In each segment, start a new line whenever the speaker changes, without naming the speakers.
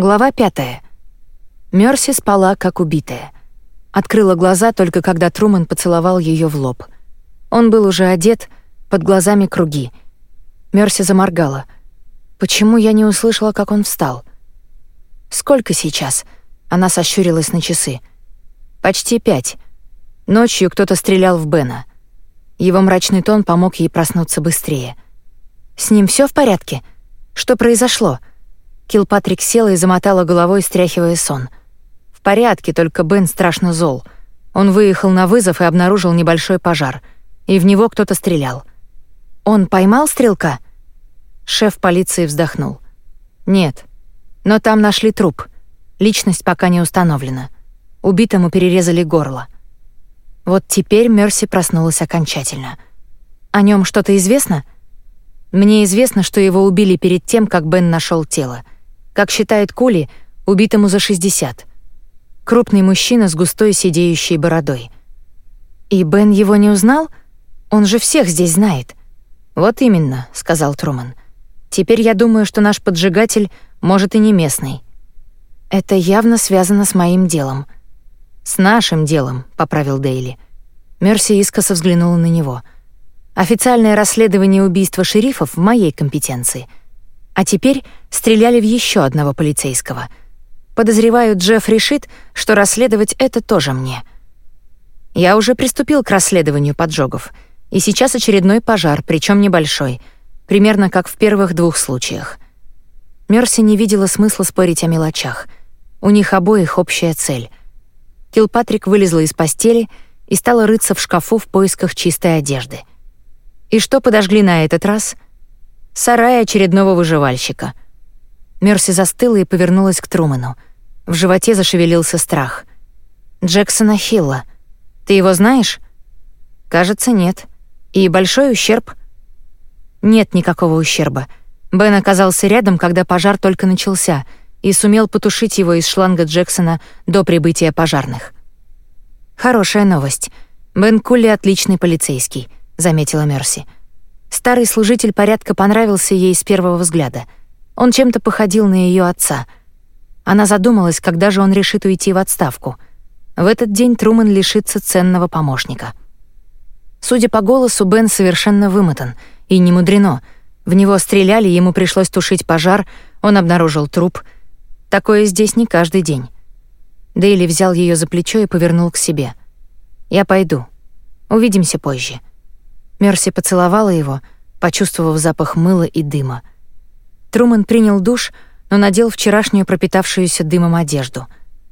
Глава пятая. Мерси спала, как убитая. Открыла глаза только когда Труман поцеловал ее в лоб. Он был уже одет, под глазами круги. Мерси заморгала. Почему я не услышала, как он встал? Сколько сейчас? Она сощурилась на часы. Почти пять. Ночью кто-то стрелял в Бена. Его мрачный тон помог ей проснуться быстрее. С ним все в порядке? Что произошло? Килпатрик села и замотала головой, стряхивая сон. В порядке, только Бен страшно зол. Он выехал на вызов и обнаружил небольшой пожар. И в него кто-то стрелял. Он поймал стрелка? Шеф полиции вздохнул. Нет. Но там нашли труп. Личность пока не установлена. Убитому перерезали горло. Вот теперь Мерси проснулась окончательно. О нем что-то известно? Мне известно, что его убили перед тем, как Бен нашел тело. Как считает Кули, убитому за 60. Крупный мужчина с густой сидеющей бородой. И Бен его не узнал? Он же всех здесь знает. Вот именно, сказал Труман. Теперь я думаю, что наш поджигатель может и не местный. Это явно связано с моим делом. С нашим делом, поправил Дейли. Мерси искоса взглянула на него. Официальное расследование убийства шерифов в моей компетенции — а теперь стреляли в еще одного полицейского. Подозреваю, Джефф решит, что расследовать это тоже мне. Я уже приступил к расследованию поджогов, и сейчас очередной пожар, причем небольшой, примерно как в первых двух случаях. Мерси не видела смысла спорить о мелочах. У них обоих общая цель. Килпатрик вылезла из постели и стала рыться в шкафу в поисках чистой одежды. И что подожгли на этот раз — Сарай очередного выживальщика. Мерси застыла и повернулась к Труману. В животе зашевелился страх. «Джексона Хилла. Ты его знаешь?» «Кажется, нет. И большой ущерб?» «Нет никакого ущерба. Бен оказался рядом, когда пожар только начался, и сумел потушить его из шланга Джексона до прибытия пожарных». «Хорошая новость. Бен Кулли отличный полицейский», — заметила Мерси. «Мерси». Старый служитель порядка понравился ей с первого взгляда. Он чем-то походил на ее отца. Она задумалась, когда же он решит уйти в отставку. В этот день Труман лишится ценного помощника. Судя по голосу, Бен совершенно вымотан, и не мудрено. В него стреляли, ему пришлось тушить пожар, он обнаружил труп. Такое здесь не каждый день. Дейли взял ее за плечо и повернул к себе. «Я пойду. Увидимся позже». Мерси поцеловала его, почувствовав запах мыла и дыма. Труман принял душ, но надел вчерашнюю пропитавшуюся дымом одежду.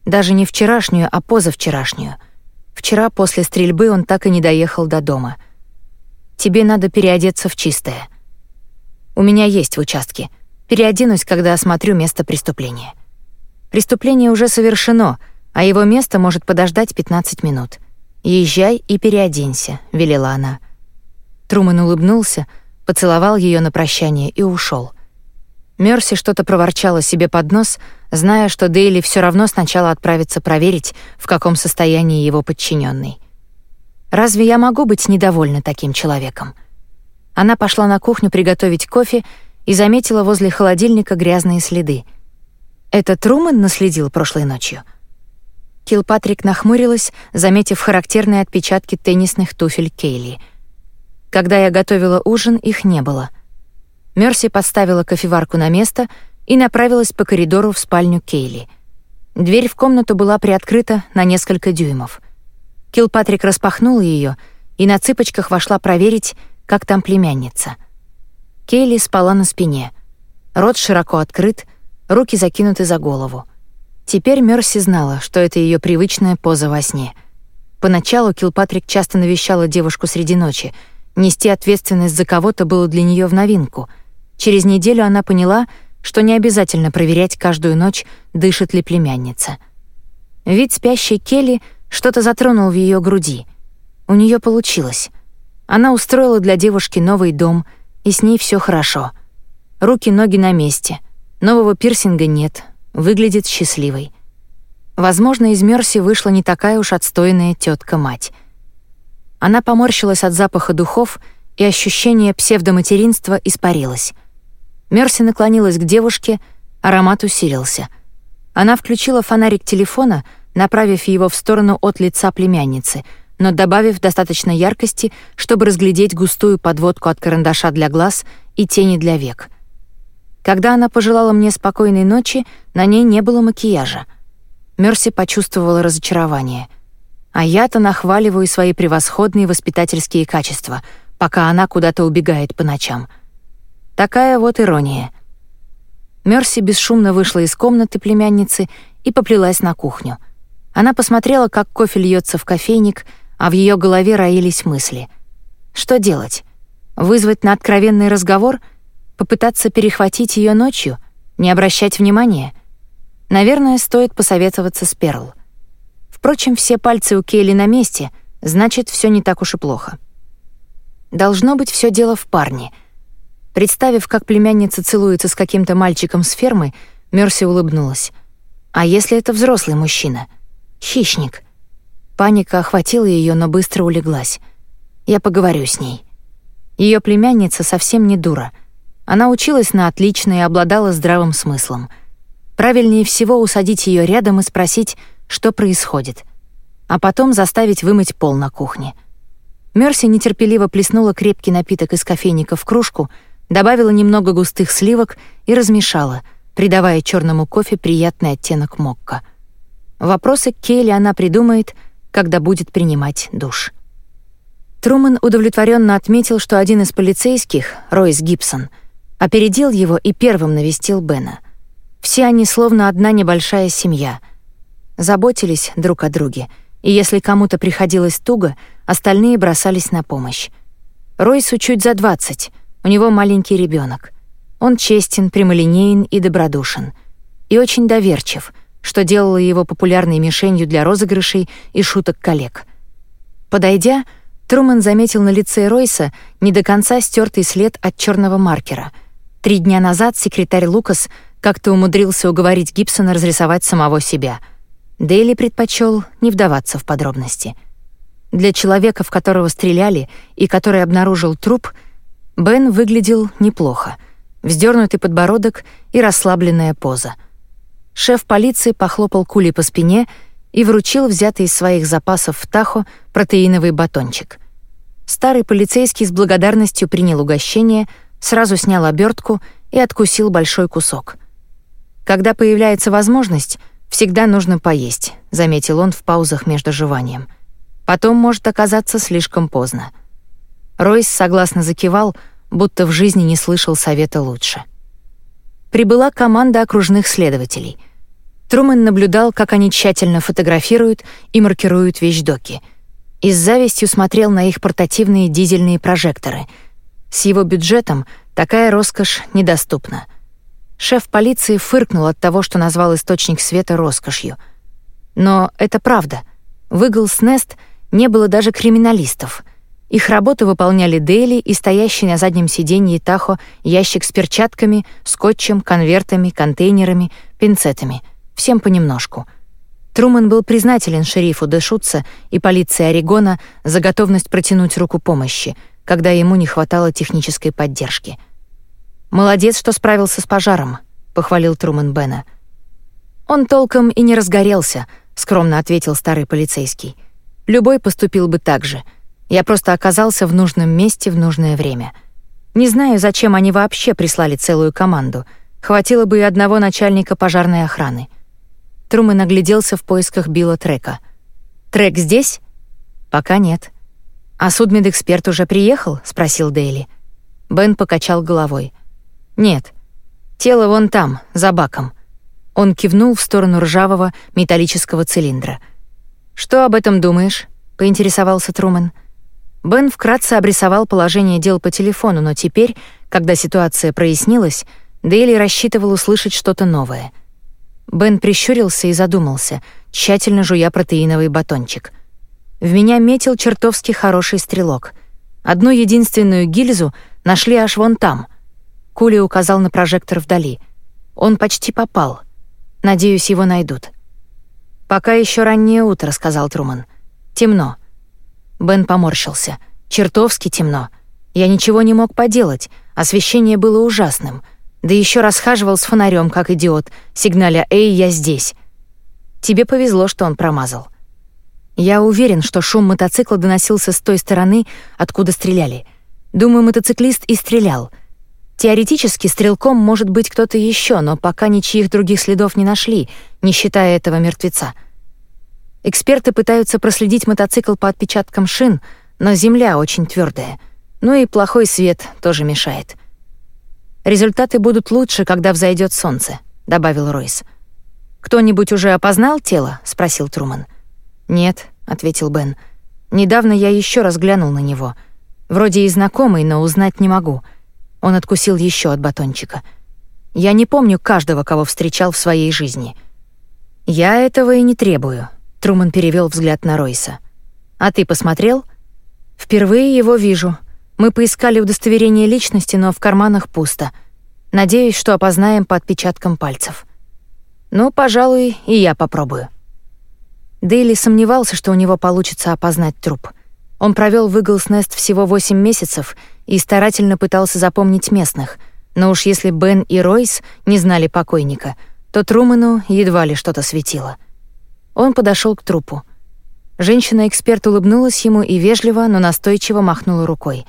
Даже не вчерашнюю, а позавчерашнюю. Вчера после стрельбы он так и не доехал до дома. «Тебе надо переодеться в чистое». «У меня есть в участке. Переоденусь, когда осмотрю место преступления». «Преступление уже совершено, а его место может подождать 15 минут. Езжай и переоденься», — велела она. Трумэн улыбнулся, поцеловал ее на прощание и ушел. Мерси что-то проворчала себе под нос, зная, что Дейли все равно сначала отправится проверить, в каком состоянии его подчиненный. Разве я могу быть недовольна таким человеком? Она пошла на кухню приготовить кофе и заметила возле холодильника грязные следы. Это Трумэн наследил прошлой ночью. Килпатрик нахмурилась, заметив характерные отпечатки теннисных туфель Кейли — когда я готовила ужин, их не было. Мерси поставила кофеварку на место и направилась по коридору в спальню Кейли. Дверь в комнату была приоткрыта на несколько дюймов. Килпатрик распахнул ее и на цыпочках вошла проверить, как там племянница. Кейли спала на спине. Рот широко открыт, руки закинуты за голову. Теперь Мерси знала, что это ее привычная поза во сне. Поначалу Килпатрик часто навещала девушку среди ночи — Нести ответственность за кого-то было для нее в новинку. Через неделю она поняла, что не обязательно проверять каждую ночь, дышит ли племянница. Вид спящей Келли что-то затронул в ее груди. У нее получилось. Она устроила для девушки новый дом, и с ней все хорошо. Руки-ноги на месте. Нового пирсинга нет. Выглядит счастливой. Возможно, из Мерси вышла не такая уж отстойная тетка мать она поморщилась от запаха духов, и ощущение псевдоматеринства испарилось. Мерси наклонилась к девушке, аромат усилился. Она включила фонарик телефона, направив его в сторону от лица племянницы, но добавив достаточно яркости, чтобы разглядеть густую подводку от карандаша для глаз и тени для век. Когда она пожелала мне спокойной ночи, на ней не было макияжа. Мерси почувствовала разочарование. А я-то нахваливаю свои превосходные воспитательские качества, пока она куда-то убегает по ночам. Такая вот ирония — Мерси бесшумно вышла из комнаты племянницы и поплелась на кухню. Она посмотрела, как кофе льется в кофейник, а в ее голове роились мысли. Что делать? Вызвать на откровенный разговор? Попытаться перехватить ее ночью? Не обращать внимания? Наверное, стоит посоветоваться с Перл. Впрочем, все пальцы у Кейли на месте, значит, все не так уж и плохо. Должно быть, все дело в парне — Представив, как племянница целуется с каким-то мальчиком с фермы, Мерси улыбнулась. А если это взрослый мужчина? Хищник. Паника охватила ее, но быстро улеглась. Я поговорю с ней. Ее племянница совсем не дура. Она училась на отлично и обладала здравым смыслом. Правильнее всего усадить ее рядом и спросить, что происходит. А потом заставить вымыть пол на кухне. Мерси нетерпеливо плеснула крепкий напиток из кофейника в кружку — добавила немного густых сливок и размешала, придавая черному кофе приятный оттенок мокко. Вопросы Кейли она придумает, когда будет принимать душ. Трумэн удовлетворенно отметил, что один из полицейских, Ройс Гибсон, опередил его и первым навестил Бена. Все они словно одна небольшая семья. Заботились друг о друге, и если кому-то приходилось туго, остальные бросались на помощь. Ройсу чуть за двадцать, у него маленький ребенок. Он честен, прямолинеен и добродушен. И очень доверчив, что делало его популярной мишенью для розыгрышей и шуток коллег. Подойдя, Трумэн заметил на лице Ройса не до конца стертый след от черного маркера. Три дня назад секретарь Лукас как-то умудрился уговорить Гибсона разрисовать самого себя. Дейли предпочел не вдаваться в подробности. Для человека, в которого стреляли и который обнаружил труп — Бен выглядел неплохо. Вздернутый подбородок и расслабленная поза. Шеф полиции похлопал Кули по спине и вручил взятый из своих запасов в Тахо протеиновый батончик. Старый полицейский с благодарностью принял угощение, сразу снял обертку и откусил большой кусок. «Когда появляется возможность, всегда нужно поесть», — заметил он в паузах между жеванием. «Потом может оказаться слишком поздно». Ройс согласно закивал, будто в жизни не слышал совета лучше. Прибыла команда окружных следователей. Трумэн наблюдал, как они тщательно фотографируют и маркируют вещдоки. И с завистью смотрел на их портативные дизельные прожекторы. С его бюджетом такая роскошь недоступна. Шеф полиции фыркнул от того, что назвал источник света роскошью. Но это правда. В Иглс Нест не было даже криминалистов — их работу выполняли Дейли и стоящий на заднем сиденье Тахо ящик с перчатками, скотчем, конвертами, контейнерами, пинцетами. Всем понемножку. Труман был признателен шерифу Дэшутца и полиции Орегона за готовность протянуть руку помощи, когда ему не хватало технической поддержки. «Молодец, что справился с пожаром», — похвалил Труман Бена. «Он толком и не разгорелся», — скромно ответил старый полицейский. «Любой поступил бы так же». Я просто оказался в нужном месте в нужное время. Не знаю, зачем они вообще прислали целую команду. Хватило бы и одного начальника пожарной охраны. Трумэн нагляделся в поисках Билла Трека. «Трек здесь?» «Пока нет». «А судмедэксперт уже приехал?» — спросил Дейли. Бен покачал головой. «Нет. Тело вон там, за баком». Он кивнул в сторону ржавого металлического цилиндра. «Что об этом думаешь?» — поинтересовался Трумэн. Бен вкратце обрисовал положение дел по телефону, но теперь, когда ситуация прояснилась, Дейли рассчитывал услышать что-то новое. Бен прищурился и задумался, тщательно жуя протеиновый батончик. В меня метил чертовски хороший стрелок. Одну единственную гильзу нашли аж вон там. Кули указал на прожектор вдали. Он почти попал. Надеюсь, его найдут. «Пока еще раннее утро», — сказал Труман. «Темно. Бен поморщился. Чертовски темно. Я ничего не мог поделать, освещение было ужасным. Да еще расхаживал с фонарем, как идиот, сигналя «Эй, я здесь». Тебе повезло, что он промазал. Я уверен, что шум мотоцикла доносился с той стороны, откуда стреляли. Думаю, мотоциклист и стрелял. Теоретически стрелком может быть кто-то еще, но пока ничьих других следов не нашли, не считая этого мертвеца. Эксперты пытаются проследить мотоцикл по отпечаткам шин, но земля очень твердая. Ну и плохой свет тоже мешает. Результаты будут лучше, когда взойдет солнце, добавил Ройс. Кто-нибудь уже опознал тело? спросил Труман. Нет, ответил Бен. Недавно я еще раз глянул на него. Вроде и знакомый, но узнать не могу. Он откусил еще от батончика. Я не помню каждого, кого встречал в своей жизни. Я этого и не требую. Труман перевел взгляд на Ройса. А ты посмотрел? Впервые его вижу. Мы поискали удостоверение личности, но в карманах пусто. Надеюсь, что опознаем по отпечаткам пальцев. Ну, пожалуй, и я попробую. Дейли сомневался, что у него получится опознать труп. Он провел в Иглс-Нест всего 8 месяцев и старательно пытался запомнить местных, но уж если Бен и Ройс не знали покойника, то Труману едва ли что-то светило. Он подошел к трупу. Женщина-эксперт улыбнулась ему и вежливо, но настойчиво махнула рукой.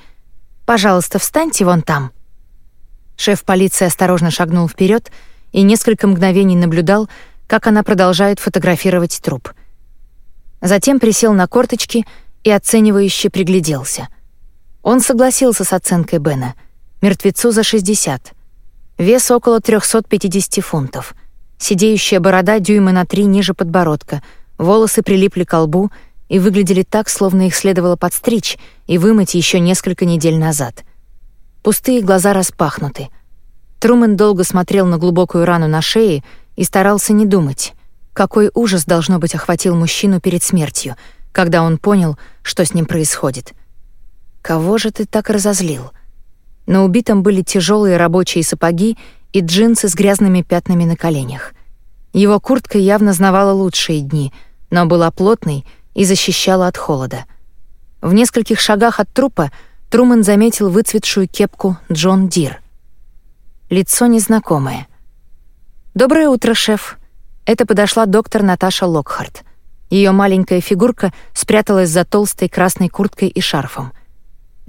«Пожалуйста, встаньте вон там». Шеф полиции осторожно шагнул вперед и несколько мгновений наблюдал, как она продолжает фотографировать труп — Затем присел на корточки и оценивающе пригляделся. Он согласился с оценкой Бена. Мертвецу за 60. Вес около 350 фунтов. Сидеющая борода дюйма на три ниже подбородка. Волосы прилипли к лбу и выглядели так, словно их следовало подстричь и вымыть еще несколько недель назад. Пустые глаза распахнуты. Трумэн долго смотрел на глубокую рану на шее и старался не думать. Какой ужас, должно быть, охватил мужчину перед смертью, когда он понял, что с ним происходит. «Кого же ты так разозлил?» На убитом были тяжелые рабочие сапоги и джинсы с грязными пятнами на коленях. Его куртка явно знавала лучшие дни, но была плотной и защищала от холода. В нескольких шагах от трупа Трумэн заметил выцветшую кепку John Deere. Лицо незнакомое. «Доброе утро, шеф», это подошла доктор Наташа Локхарт. Ее маленькая фигурка спряталась за толстой красной курткой и шарфом.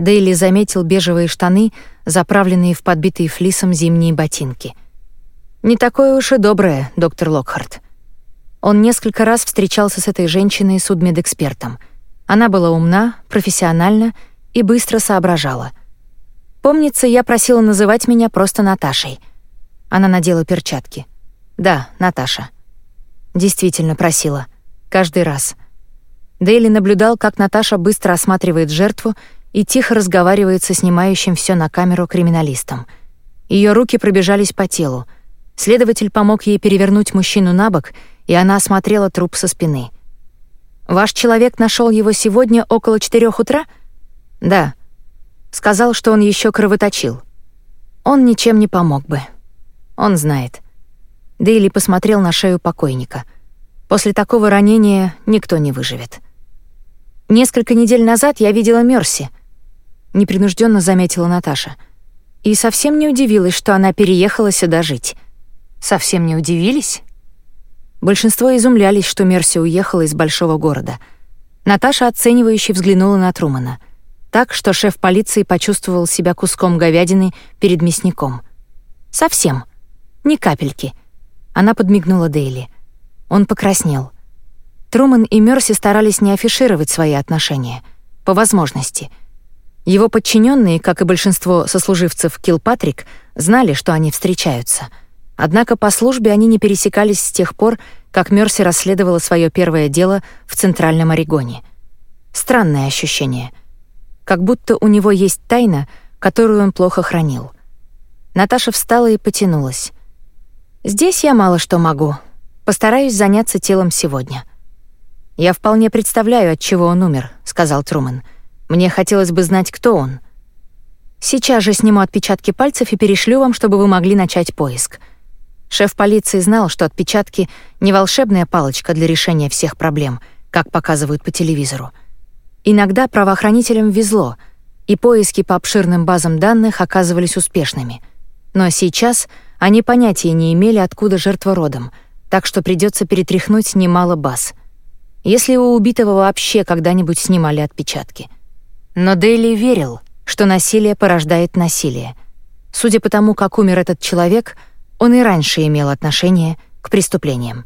Дейли заметил бежевые штаны, заправленные в подбитые флисом зимние ботинки. «Не такое уж и доброе, доктор Локхарт». Он несколько раз встречался с этой женщиной судмедэкспертом. Она была умна, профессиональна и быстро соображала. Помнится, я просила называть меня просто Наташей. Она надела перчатки. «Да, Наташа». Действительно просила. Каждый раз. Дейли наблюдал, как Наташа быстро осматривает жертву и тихо разговаривает со снимающим все на камеру криминалистом. Ее руки пробежались по телу. Следователь помог ей перевернуть мужчину на бок, и она осмотрела труп со спины. «Ваш человек нашел его сегодня около четырех утра?» «Да». Сказал, что он еще кровоточил. Он ничем не помог бы. Он знает. Дейли посмотрел на шею покойника. После такого ранения никто не выживет. Несколько недель назад я видела Мерси, непринужденно заметила Наташа. И совсем не удивилась, что она переехала сюда жить. Совсем не удивились? Большинство изумлялись, что Мерси уехала из большого города. Наташа оценивающе взглянула на Трумана, так что шеф полиции почувствовал себя куском говядины перед мясником. Совсем. Ни капельки. Она подмигнула Дейли. Он покраснел. Труман и Мерси старались не афишировать свои отношения. По возможности. Его подчиненные, как и большинство сослуживцев Килпатрик, знали, что они встречаются. Однако по службе они не пересекались с тех пор, как Мерси расследовала свое первое дело в Центральном Орегоне. Странное ощущение. Как будто у него есть тайна, которую он плохо хранил. Наташа встала и потянулась. Здесь я мало что могу. Постараюсь заняться телом сегодня. Я вполне представляю, от чего он умер, сказал Труман. Мне хотелось бы знать, кто он. Сейчас же сниму отпечатки пальцев и перешлю вам, чтобы вы могли начать поиск. Шеф полиции знал, что отпечатки не волшебная палочка для решения всех проблем, как показывают по телевизору. Иногда правоохранителям везло, и поиски по обширным базам данных оказывались успешными. Но сейчас они понятия не имели, откуда жертва родом, так что придется перетряхнуть немало баз. Если у убитого вообще когда-нибудь снимали отпечатки. Но Дейли верил, что насилие порождает насилие. Судя по тому, как умер этот человек, он и раньше имел отношение к преступлениям.